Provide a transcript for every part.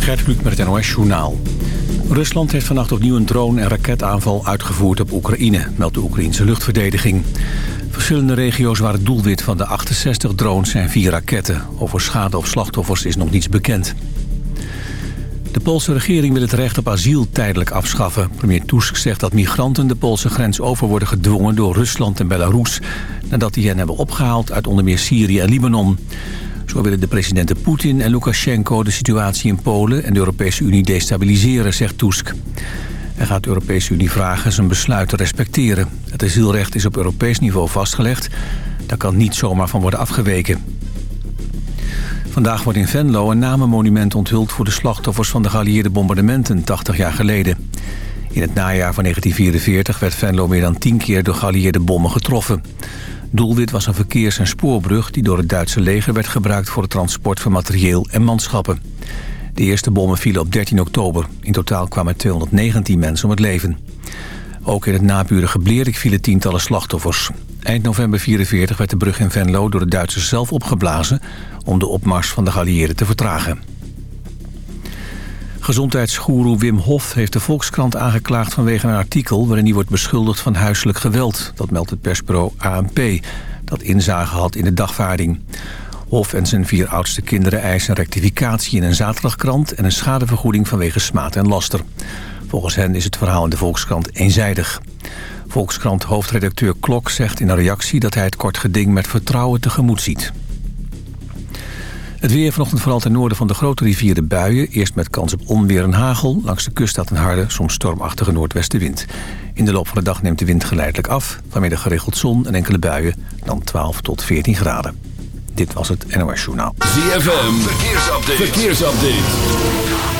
Gert Kluk met het NOS-journaal. Rusland heeft vannacht opnieuw een drone- en raketaanval uitgevoerd op Oekraïne, meldt de Oekraïnse luchtverdediging. Verschillende regio's waren doelwit van de 68 drones en vier raketten. Over schade of slachtoffers is nog niets bekend. De Poolse regering wil het recht op asiel tijdelijk afschaffen. Premier Tusk zegt dat migranten de Poolse grens over worden gedwongen door Rusland en Belarus... nadat die hen hebben opgehaald uit onder meer Syrië en Libanon. Zo willen de presidenten Poetin en Lukashenko de situatie in Polen en de Europese Unie destabiliseren, zegt Tusk. Hij gaat de Europese Unie vragen zijn besluit te respecteren. Het asielrecht is op Europees niveau vastgelegd. Daar kan niet zomaar van worden afgeweken. Vandaag wordt in Venlo een namenmonument onthuld voor de slachtoffers van de geallieerde bombardementen 80 jaar geleden. In het najaar van 1944 werd Venlo meer dan 10 keer door geallieerde bommen getroffen. Doelwit was een verkeers- en spoorbrug die door het Duitse leger werd gebruikt voor het transport van materieel en manschappen. De eerste bommen vielen op 13 oktober. In totaal kwamen 219 mensen om het leven. Ook in het naburige Blerik vielen tientallen slachtoffers. Eind november 44 werd de brug in Venlo door de Duitsers zelf opgeblazen... om de opmars van de geallieerden te vertragen. Gezondheidsgoeroe Wim Hof heeft de Volkskrant aangeklaagd vanwege een artikel... waarin hij wordt beschuldigd van huiselijk geweld. Dat meldt het persbureau ANP, dat inzage had in de dagvaarding. Hof en zijn vier oudste kinderen eisen rectificatie in een zaterdagkrant... en een schadevergoeding vanwege smaad en laster. Volgens hen is het verhaal in de Volkskrant eenzijdig. Volkskrant hoofdredacteur Klok zegt in een reactie... dat hij het kort geding met vertrouwen tegemoet ziet. Het weer vanochtend vooral ten noorden van de grote rivieren buien. Eerst met kans op onweer en hagel. Langs de kust staat een harde, soms stormachtige noordwestenwind. In de loop van de dag neemt de wind geleidelijk af. Vanmiddag geregeld zon en enkele buien. Dan 12 tot 14 graden. Dit was het NOS Journaal. ZFM, verkeersupdate. verkeersupdate.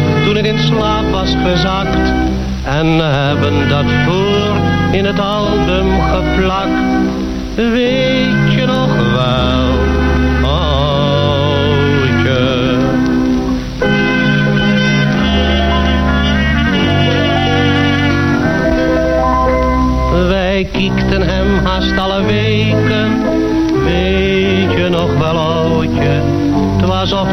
toen het in slaap was gezakt. en hebben dat voor in het album geplakt. Weet je nog wel,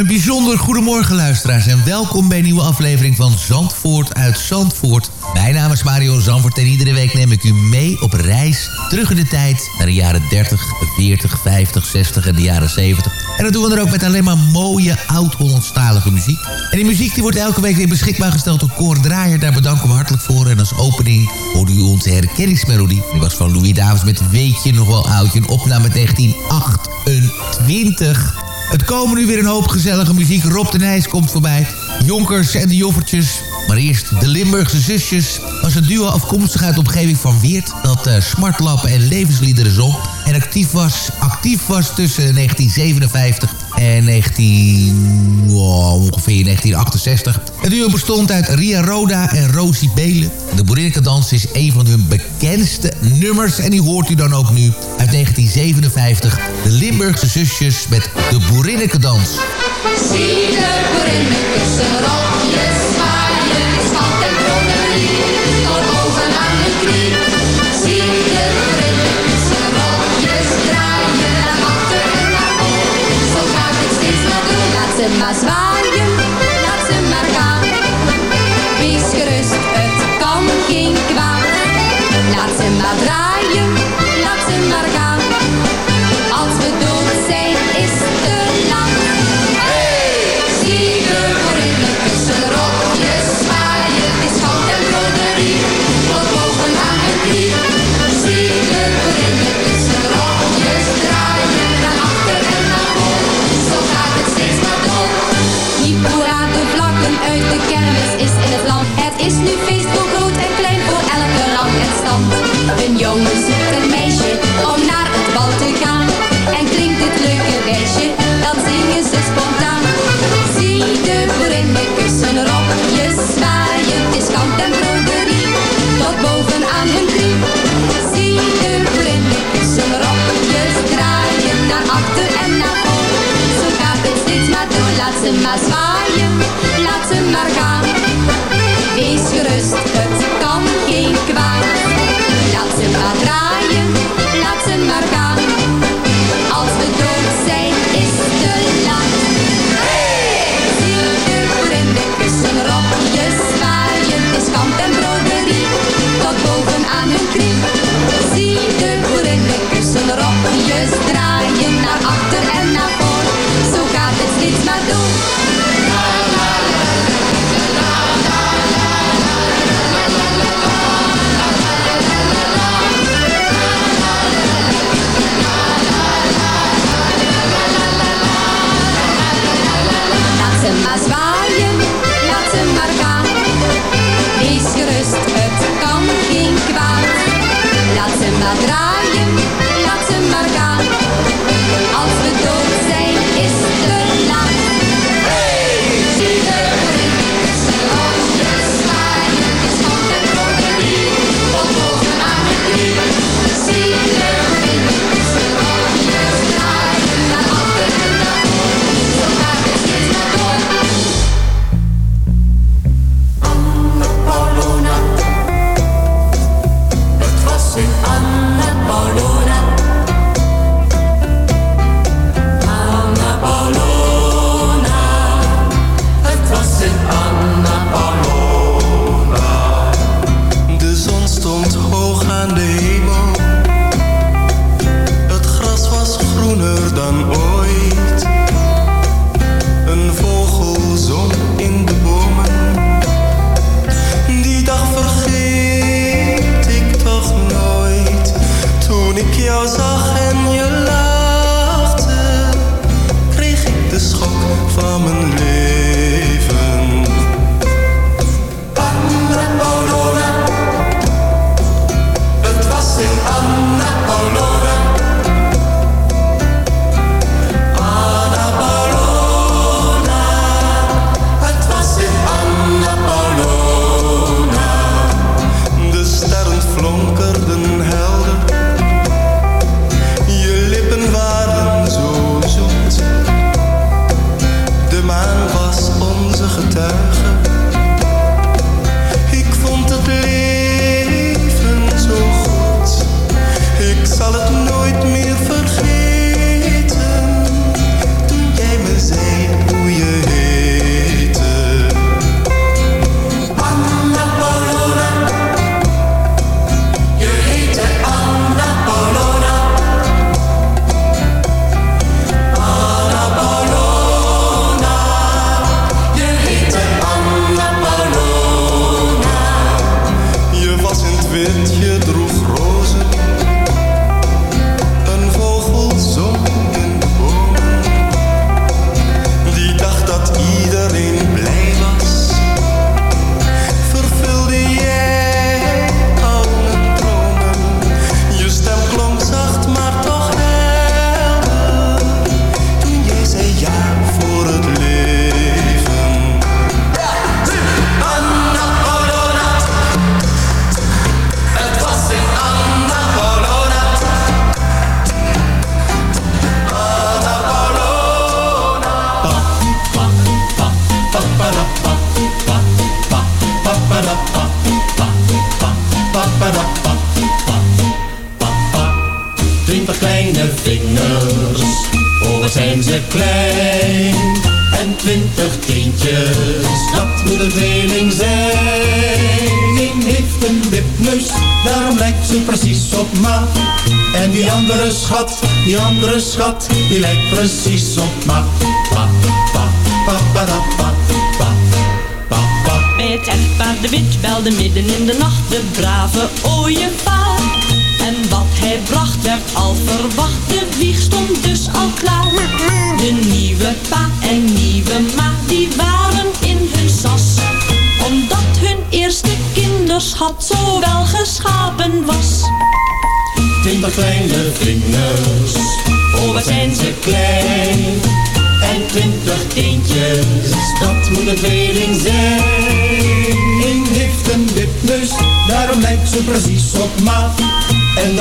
Een bijzonder goedemorgen luisteraars en welkom bij een nieuwe aflevering van Zandvoort uit Zandvoort. Mijn naam is Mario Zandvoort en iedere week neem ik u mee op reis terug in de tijd naar de jaren 30, 40, 50, 60 en de jaren 70. En dat doen we dan ook met alleen maar mooie oud-Hollandstalige muziek. En die muziek die wordt elke week weer beschikbaar gesteld door Cor Draaier. Daar bedanken we hartelijk voor. En als opening hoorde u onze herkenningsmelodie. Die was van Louis Davids met Weet je nog wel oudje. Een opname uit 1928. Het komen nu weer een hoop gezellige muziek. Rob de Nijs komt voorbij. Jonkers en de Joffertjes. Maar eerst de Limburgse zusjes. Was een duo afkomstig uit de omgeving van Weert. Dat uh, smartlappen en levensliederen zong. En actief was, actief was tussen 1957 en 19, wow, ongeveer 1968. Het duo bestond uit Ria Roda en Rosie Belen. De Boerinnekendans is een van hun bekendste nummers. En die hoort u dan ook nu uit 1957. De Limburgse zusjes met de Boerinnekendans. Zie de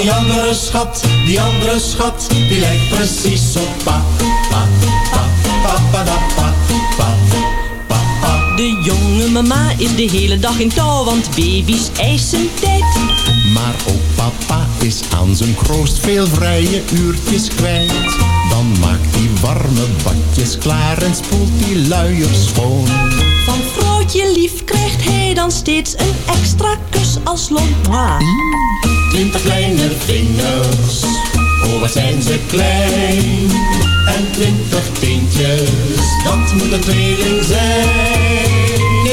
die andere schat, die andere schat, die lijkt precies op pa. Pa, pa, pa, pa, da, pa, mama is de hele dag in touw, want baby's eisen tijd. Maar ook papa is aan zijn kroost veel vrije uurtjes kwijt. Dan maakt hij warme badjes klaar en spoelt die luiers schoon. Van vrouwtje lief krijgt hij dan steeds een extra kus als loon. Twintig kleine vingers, oh wat zijn ze klein. En twintig teentjes, dat moet een tweeling zijn.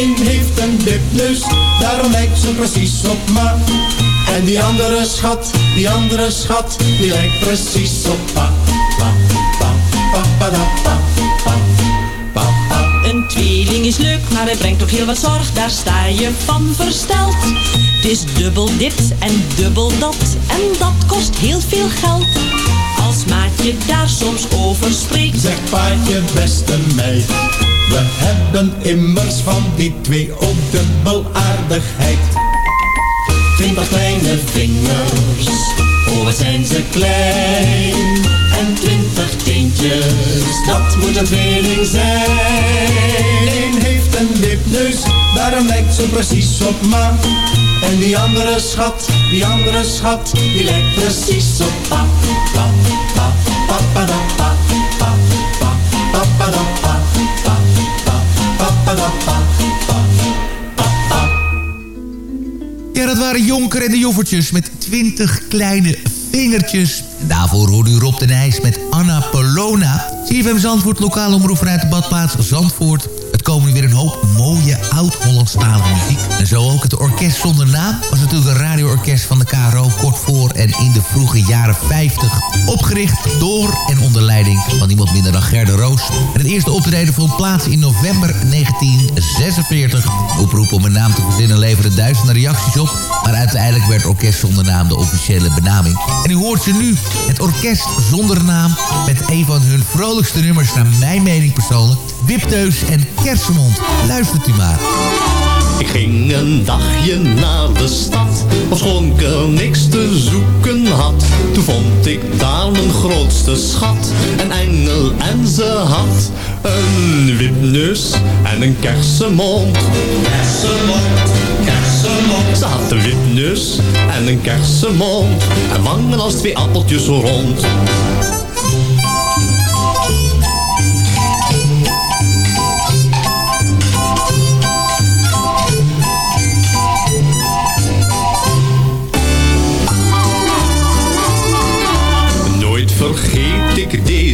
Eén heeft een wipneus, daarom lijkt ze precies op ma. En die andere schat, die andere schat, die lijkt precies op pa. Pa, pa, pa, pa, pa, pa, pa. Een tweeling is leuk, maar hij brengt ook heel wat zorg, daar sta je van versteld. Is dubbel dit en dubbel dat, en dat kost heel veel geld. Als maatje daar soms over spreekt, Zeg paatje, beste meid, we hebben immers van die twee ook dubbel aardigheid. Twintig kleine vingers, oh wat zijn ze klein. En twintig teentjes, dat moet een tweeling zijn. Eén heeft een wipneus, daarom lijkt ze precies op ma. En die andere schat, die andere schat, die lijkt precies op pa. Pa, pa, pa, pa, da, pa, pa, pa, pa, pa, da, pa, pa, pa, pa, pa, da, pa, pa, pa, pa. Ja, dat waren Jonker en de Joffertjes met 20 kleine vingertjes. Daarvoor hoorde u Rob de Nijs met Anna Polona. CFM Zandvoort, lokale omroep vanuit de badplaats Zandvoort. Mooie oud-Hollandstalige muziek. En zo ook het Orkest Zonder Naam. was natuurlijk een radioorkest van de KRO kort voor en in de vroege jaren 50. Opgericht door en onder leiding van niemand minder dan Gerde Roos. En het eerste optreden vond plaats in november 1946. Oproep om een naam te verzinnen leverde duizenden reacties op. Maar uiteindelijk werd Orkest Zonder Naam de officiële benaming. En u hoort ze nu, het Orkest Zonder Naam... met een van hun vrolijkste nummers naar mijn mening persoonlijk... Wipteus en Kersenmond. Luistert u maar. Ik ging een dagje naar de stad, ofschoon ik er niks te zoeken had. Toen vond ik daar mijn grootste schat, een engel en ze had een wipneus en een kersenmond. Kersenmond, kersenmond. Ze had een wipneus en een kersenmond en wangen als twee appeltjes rond.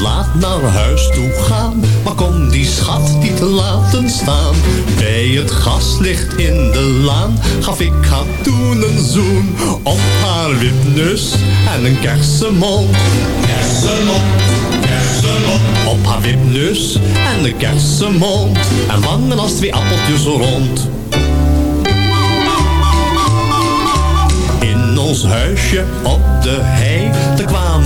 Laat naar huis toe gaan, maar kon die schat niet laten staan. Bij het gaslicht in de laan gaf ik haar toen een zoen op haar wipneus en een kersenmond. Kersenmond. Op haar wipneus en een kersenmond en wangen als twee appeltjes rond. In ons huisje op de hei, er kwamen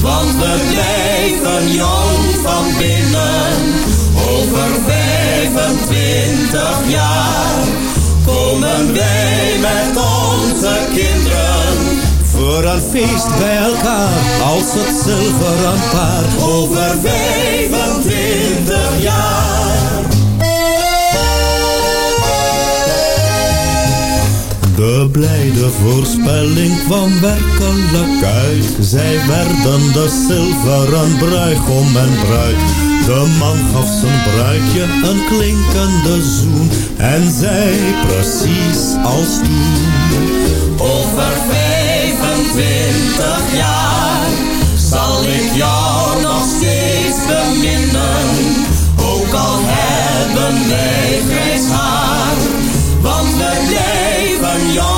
want we blijven jong van binnen. Over 25 jaar komen wij met onze kinderen. Voor een feest bij elkaar, als het zilveren paar. Over 25 jaar. Blijde voorspelling kwam werkelijk uit. Zij werden de zilveren bruigom en bruid. De man gaf zijn bruidje een klinkende zoen. En zei precies als toen. Over 25 jaar zal ik jou nog steeds beminnen. Ook al hebben wij grijs haar, want we blijven jong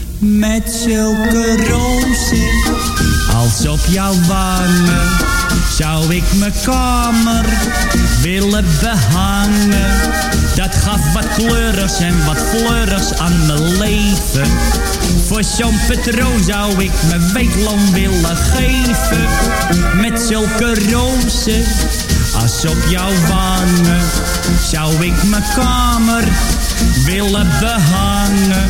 Met zulke rozen als op jouw wangen zou ik mijn kamer willen behangen. Dat gaf wat kleurers en wat fleurs aan mijn leven. Voor zo'n patroon zou ik mijn week lang willen geven. Met zulke rozen als op jouw wangen zou ik mijn kamer willen behangen.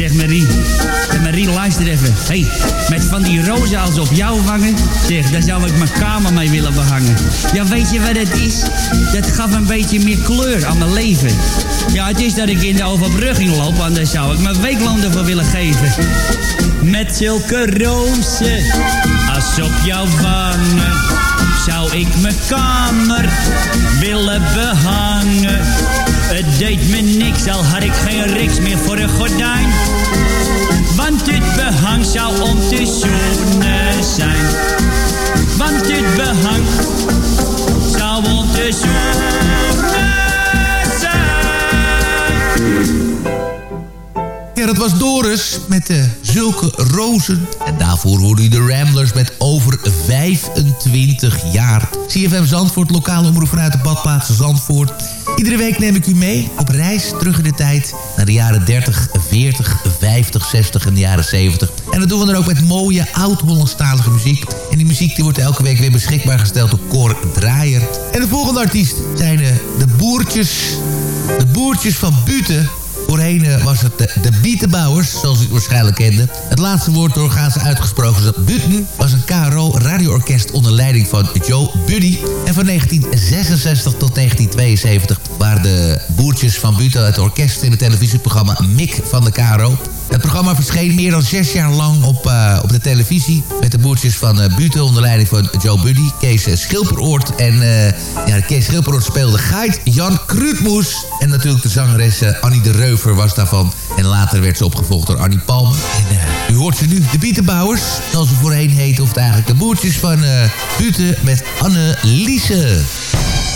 Zeg Marie, Eh, Marie luister even. hey, met van die rozen als op jouw wangen. Zeg, daar zou ik mijn kamer mee willen behangen. Ja, weet je wat het is? Dat gaf een beetje meer kleur aan mijn leven. Ja, het is dat ik in de overbrugging loop, anders zou ik mijn weekloon ervoor willen geven. Met zulke rozen als op jouw wangen zou ik mijn kamer willen behangen. Deed me niks, al had ik geen riks meer voor een gordijn. Want dit behang zou om te zoenen zijn. Want dit behang zou om te zoenen zijn. Gerrit was Doris met de Zulke Rozen. En daarvoor hoorde u de Ramblers met over 25 jaar. CFM Zandvoort, lokale omroep vanuit de badplaats Zandvoort. Iedere week neem ik u mee op reis terug in de tijd... naar de jaren 30, 40, 50, 60 en de jaren 70. En dat doen we dan ook met mooie oud-Hollandstalige muziek. En die muziek die wordt elke week weer beschikbaar gesteld door Cor Draaier. En de volgende artiest zijn de, de Boertjes... De Boertjes van Buten... Voorheen eh, was het de, de Bietenbouwers, zoals u het waarschijnlijk kende. Het laatste woord doorgaans uitgesproken is Buten was een KRO radioorkest onder leiding van Joe Buddy. En van 1966 tot 1972 waren de boertjes van Buten het orkest in het televisieprogramma Mik van de KRO. Het programma verscheen meer dan zes jaar lang op, uh, op de televisie... met de boertjes van uh, Buten onder leiding van Joe Buddy, Kees Schilperoort. En uh, ja, Kees Schilperoort speelde Geit, Jan Kruutmoes... en natuurlijk de zangeres Annie de Reuver was daarvan. En later werd ze opgevolgd door Annie Palmer. En u hoort ze nu, de Bietenbouwers, zoals ze voorheen heet... of eigenlijk de boertjes van Buten met Anne Liese.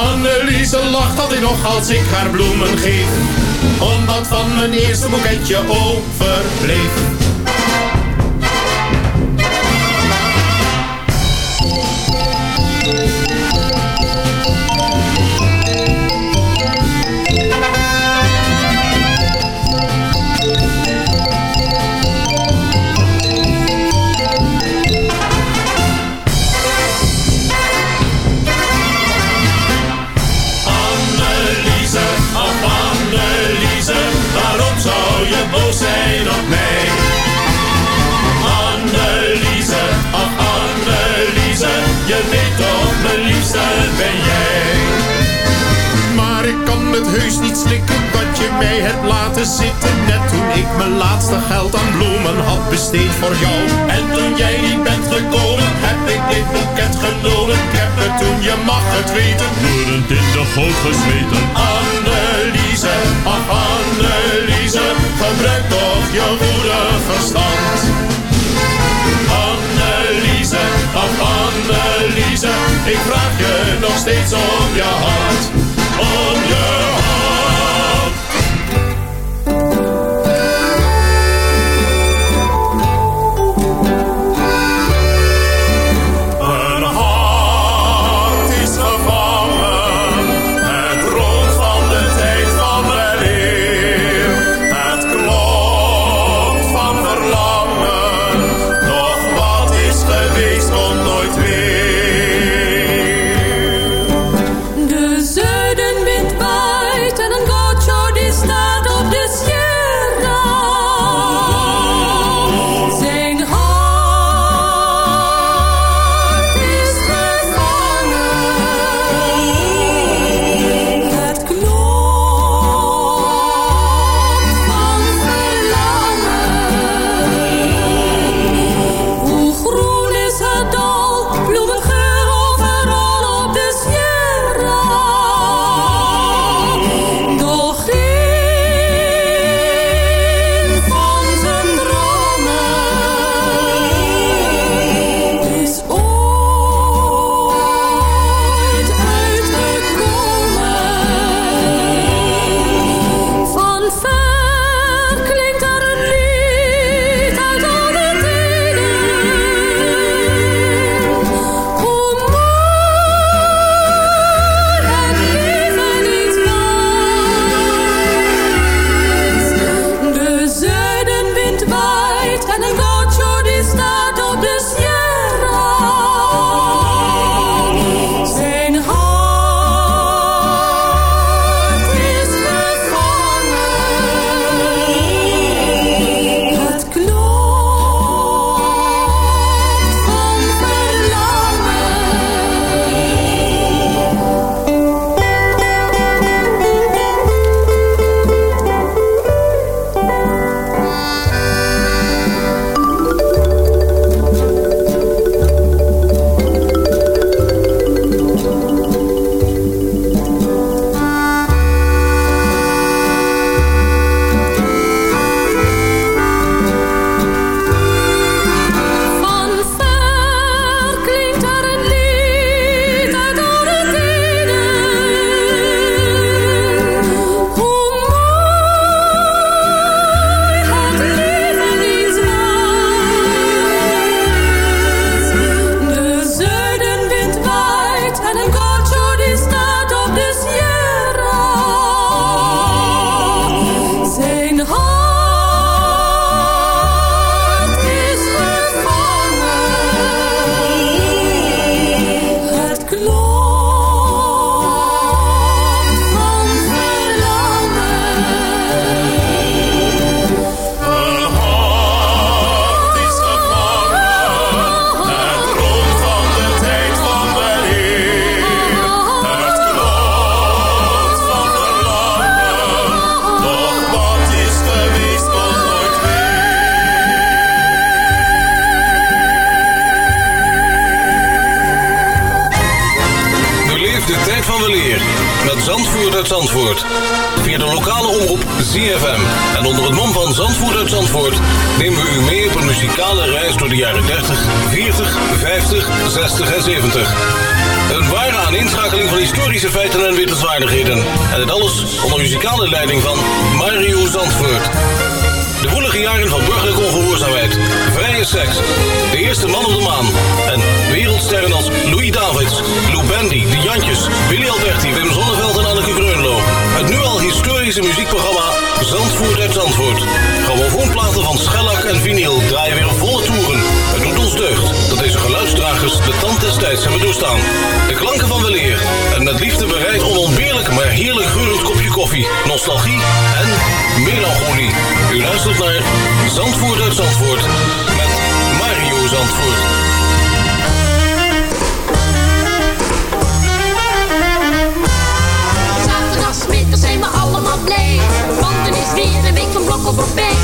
Anneliese lacht altijd nog als ik haar bloemen geef omdat van mijn eerste boeketje overbleef. Heus niet slikken dat je mij hebt laten zitten. Net toen ik mijn laatste geld aan bloemen had besteed voor jou. En toen jij niet bent gekomen, heb ik dit boeket genomen. Ik heb het toen, je mag het weten, bloedend in de goot gesmeten. Anneliese, ach Anneliese, gebruik toch je goede verstand. Anneliese, ach Anneliese, ik vraag je nog steeds om je hart. Om je Zandvoort. Zaterdagmiddag zijn we allemaal blij. Want er is weer een week van blokken voorbij.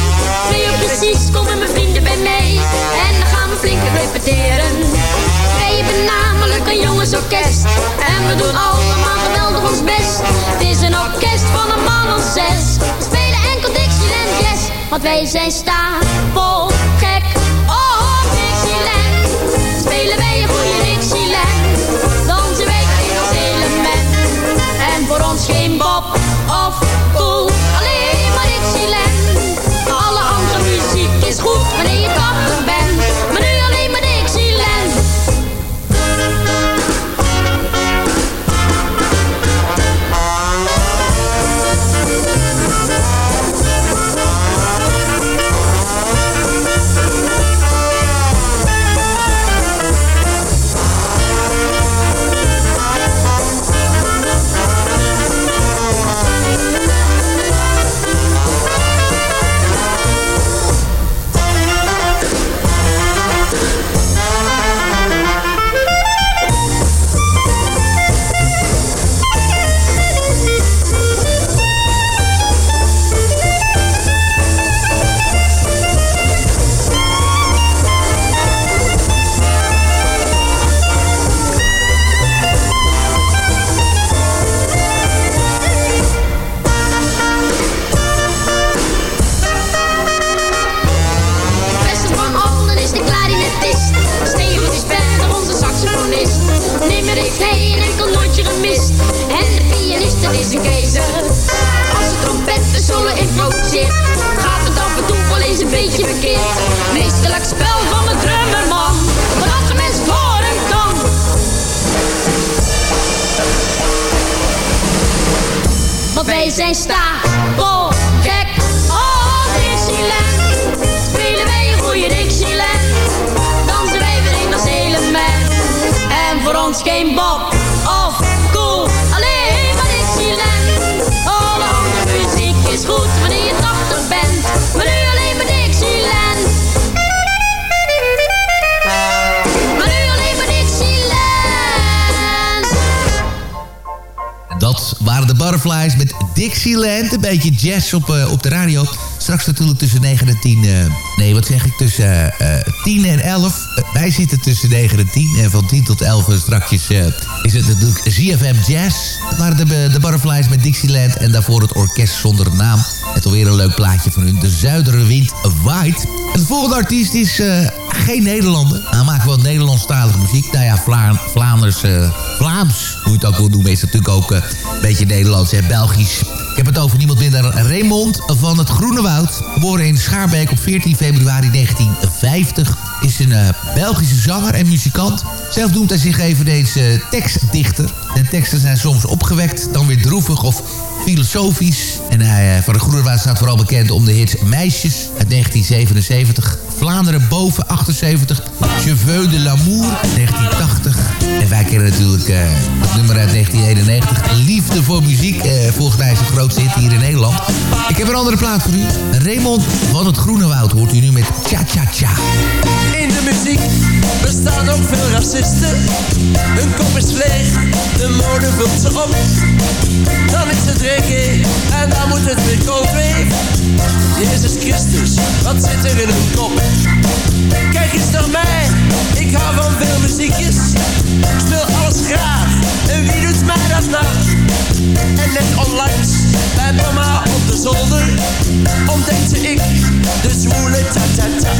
Twee uur precies komen mijn vrienden bij mij. En dan gaan we flink repeteren. Wij hebben namelijk een jongensorkest. En we doen allemaal geweldig ons best. Het is een orkest van een man of zes. We spelen enkel Dixieland Jazz. Want wij zijn stapel goed dat. Als de trompetten solo improviseert, gaat het af en toe wel eens een beetje verkeerd. Meesterlijk spel van de drummerman, als een mens voor hem kan. Want wij zijn stapel gek. Oh, Dixieland. Spelen wij een goede Dixieland. Dansen wij weer in ons element. En voor ons geen bob Waren de Butterflies met Dixieland. Een beetje jazz op, eh, op de radio. Straks natuurlijk tussen 9 en 10. eh, nee, wat zeg ik? Tussen eh, eh, 10 en 11. Eh, wij zitten tussen 9 en 10. En van 10 tot 11 eh, strakjes eh, is het natuurlijk ZFM Jazz. Dat waren de, de Butterflies met Dixieland. En daarvoor het orkest zonder naam. Het alweer een leuk plaatje van hun. De Zuiderwind White. En de volgende artiest is geen Nederlander. Hij maakt wel Nederlandstalige muziek. Nou ja, Vla Vlaanders, eh, Vlaams, hoe je het ook wil noemen, is natuurlijk ook eh, een beetje Nederlands en Belgisch. Ik heb het over niemand minder dan Raymond van het Groene Woud. Geboren in Schaarbeek op 14 februari 1950. Is een eh, Belgische zanger en muzikant. Zelf noemt hij zich eveneens eh, tekstdichter. Zijn teksten zijn soms opgewekt, dan weer droevig of filosofisch. En hij van de Groene Woud staat vooral bekend om de hits Meisjes uit 1977... Vlaanderen boven 78, Cheveux de l'amour 1980. En wij kennen natuurlijk eh, het nummer uit 1991, Liefde voor muziek. eh, volgens mij is het grootste hit hier in Nederland. Ik heb een andere plaat voor u. Raymond van het Groene Woud hoort u nu met Cha Cha Cha. In de muziek bestaan ook veel racisten. Een hun kop is leeg, de mode wilt ze op. Dan is het reggae en dan moet het weer kopen. Jezus Christus, wat zit er in hun kop? Kijk eens naar mij, ik hou van veel muziekjes. Ik speel alles graag, en wie doet mij dat nacht? En net onlangs, bij mama op de zolder, ontdekte ik de zwoele ta-ta-ta.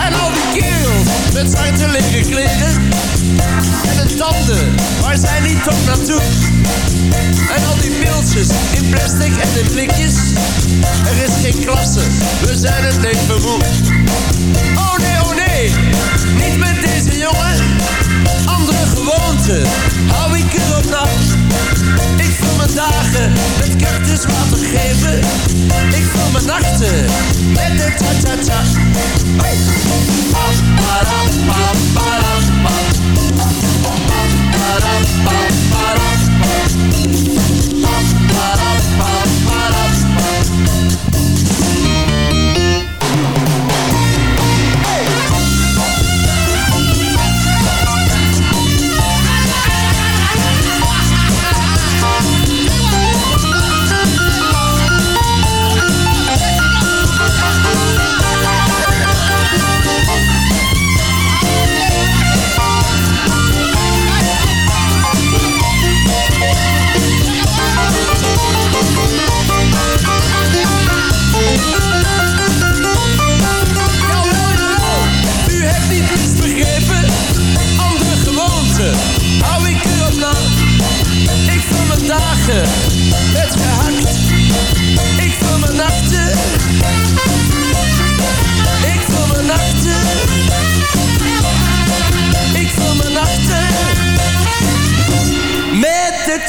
En al die keel met zijn linker klinten. En de tanden waar zij niet toch naartoe. En al die piltjes in plastic en de drikjes. Er is geen klasse, we zijn het leef vervoerd. Oh nee, oh nee, niet met deze jongen water. Hou ik er op nacht. Ik vul mijn dagen met cactuswater geven. Ik vul mijn nachten met de cha-cha-cha. Hey.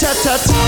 Ta ta ta.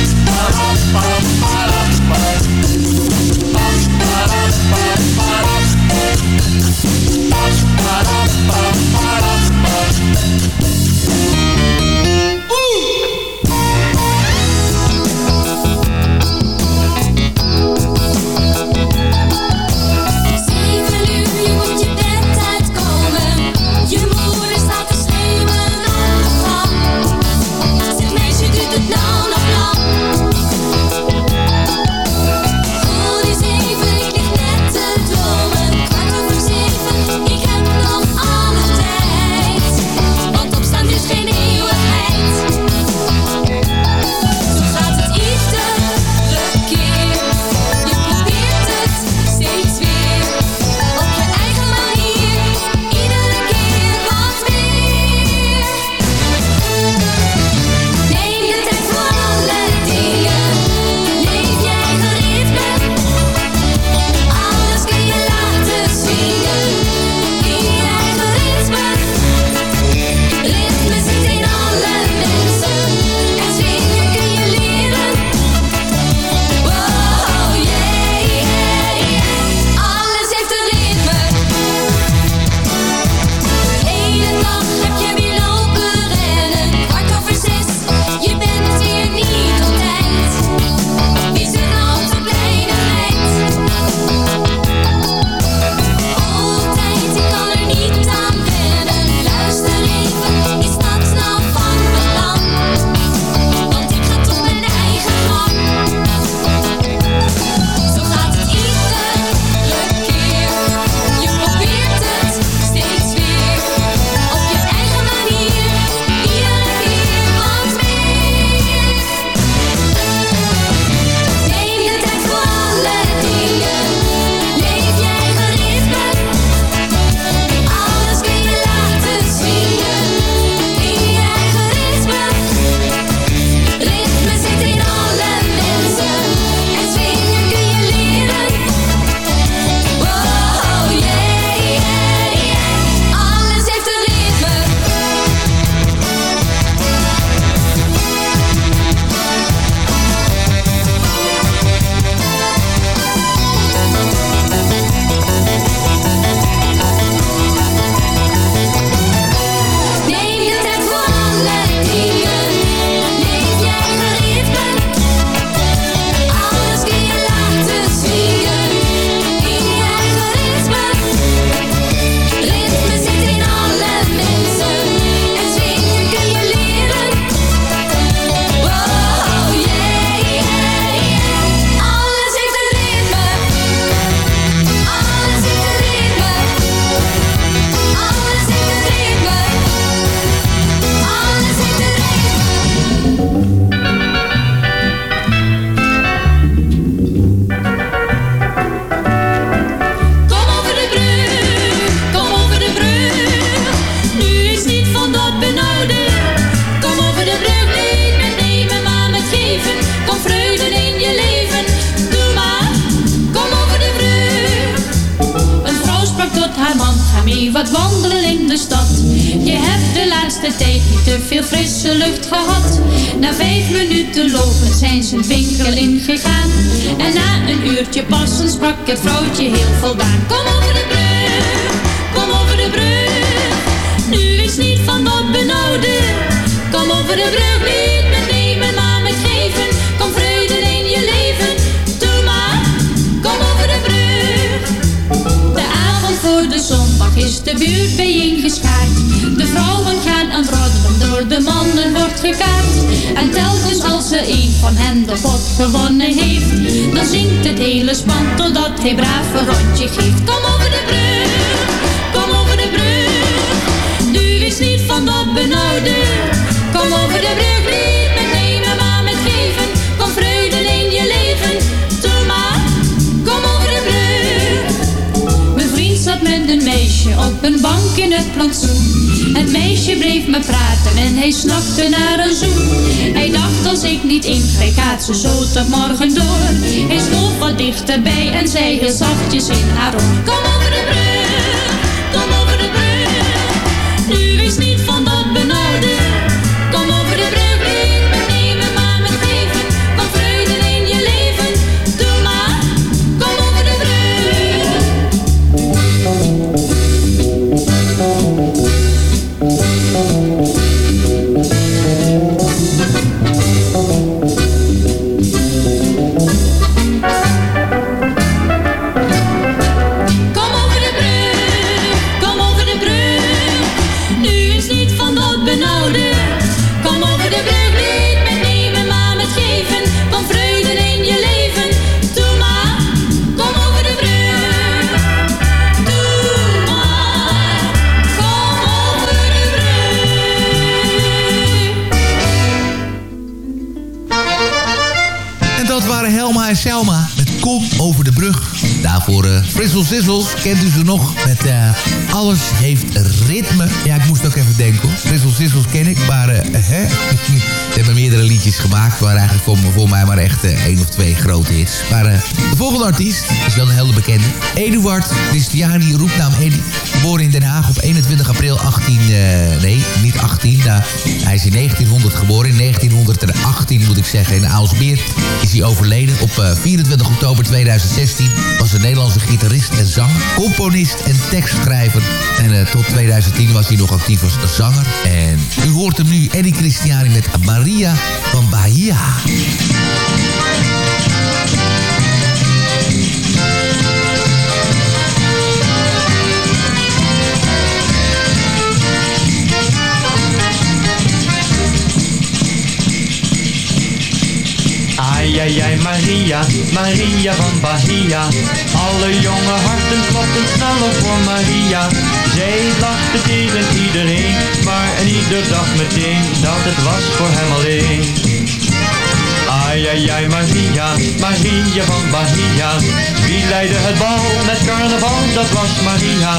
Het vrouwtje heel voldaan. Kom over de brug, kom over de brug. Nu is niet van dat benauwde. Kom over de brug, niet met nemen, maar met geven. Kom vrede in je leven. Doe maar, kom over de brug. De avond voor de zondag is de buurt bijeengeschaard. De vrouwen gaan aan het door de mannen wordt gekaart. En telkens als er een van hen de pot gewonnen heeft, dan zingt het hele span totdat hij braaf een rondje geeft. Kom over de brug, kom over de brug. Nu is niet van dat benauwde. Kom over de brug, niet met nemen, maar met geven. Kom vreugde in je leven. Doe maar, kom over de brug. Mijn vriend zat met een meisje op een bank in het plantsoen. Het meisje bleef me praten en hij snakte naar een zoen. Hij dacht als ik niet ingreep, gaat ze zo tot morgen door. Hij stond wat dichterbij en zei heel zachtjes in haar oor. Kom maar eigenlijk voor, voor mij maar echt eh, één of twee grote hits. Maar eh, de volgende artiest is wel een hele bekende. Eduard Christiani, roepnaam Eddy. Geboren in Den Haag op 21 april 18... eh, nee, niet 18. nou, hij is in 1900 geboren. In 1918 moet ik zeggen. In Aalsmeer is hij overleden. Op eh, 24 oktober 2016 was een Nederlandse gitarist en zanger. Componist en tekstschrijver. En eh, tot 2010 was hij nog actief als zanger. En u hoort hem nu, Eddie Christiani met Maria van Bahia. Ai, ai, Maria, Maria van Bahia. Alle jonge harten klopten sneller voor Maria. Zij lachte tegen iedereen, maar en ieder dacht meteen dat het was voor hem alleen. Ai, ai, ai, Maria, Maria van Bahia. Wie leidde het bal met carnaval, dat was Maria.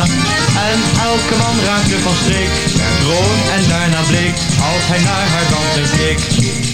En elke man raakte van streek, werd rood en daarna bleek, als hij naar haar dansen keek.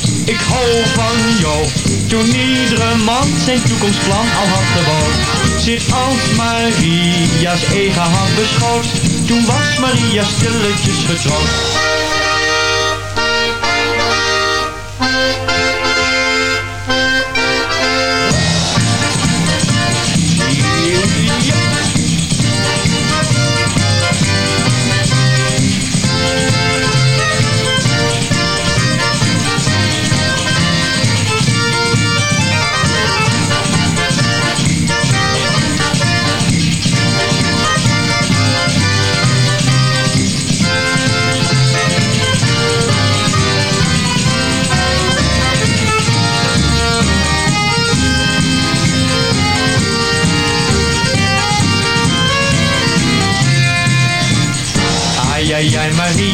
ik hou van jou. Toen iedere man zijn toekomstplan al had gebouwd, zich als Maria's eigen had beschouwd. Toen was Maria stilletjes getrouwd.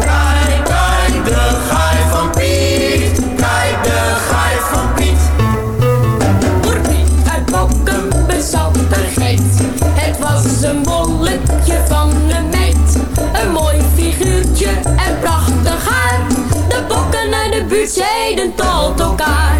Kijk, kijk, de gaai van Piet. Kijk, de gaai van Piet. uit Bokken er geit. Het was een bolletje van een meid. Een mooi figuurtje en prachtig haar. De bokken uit de buurt zeiden tot elkaar.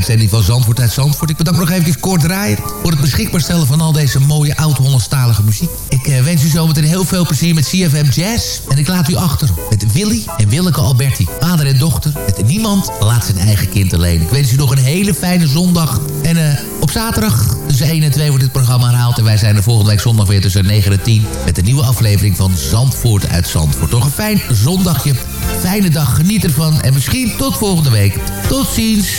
Uitzending van Zandvoort uit Zandvoort. Ik bedank nog even kort draaien voor het beschikbaar stellen van al deze mooie oud-Hollandstalige muziek. Ik eh, wens u zometeen heel veel plezier met CFM Jazz. En ik laat u achter met Willy en Willeke Alberti. Vader en dochter. Met niemand laat zijn eigen kind alleen. Ik wens u nog een hele fijne zondag. En eh, op zaterdag tussen 1 en 2 wordt dit programma herhaald. En wij zijn er volgende week zondag weer tussen 9 en 10. Met een nieuwe aflevering van Zandvoort uit Zandvoort. Nog een fijn zondagje. Fijne dag, geniet ervan. En misschien tot volgende week. Tot ziens.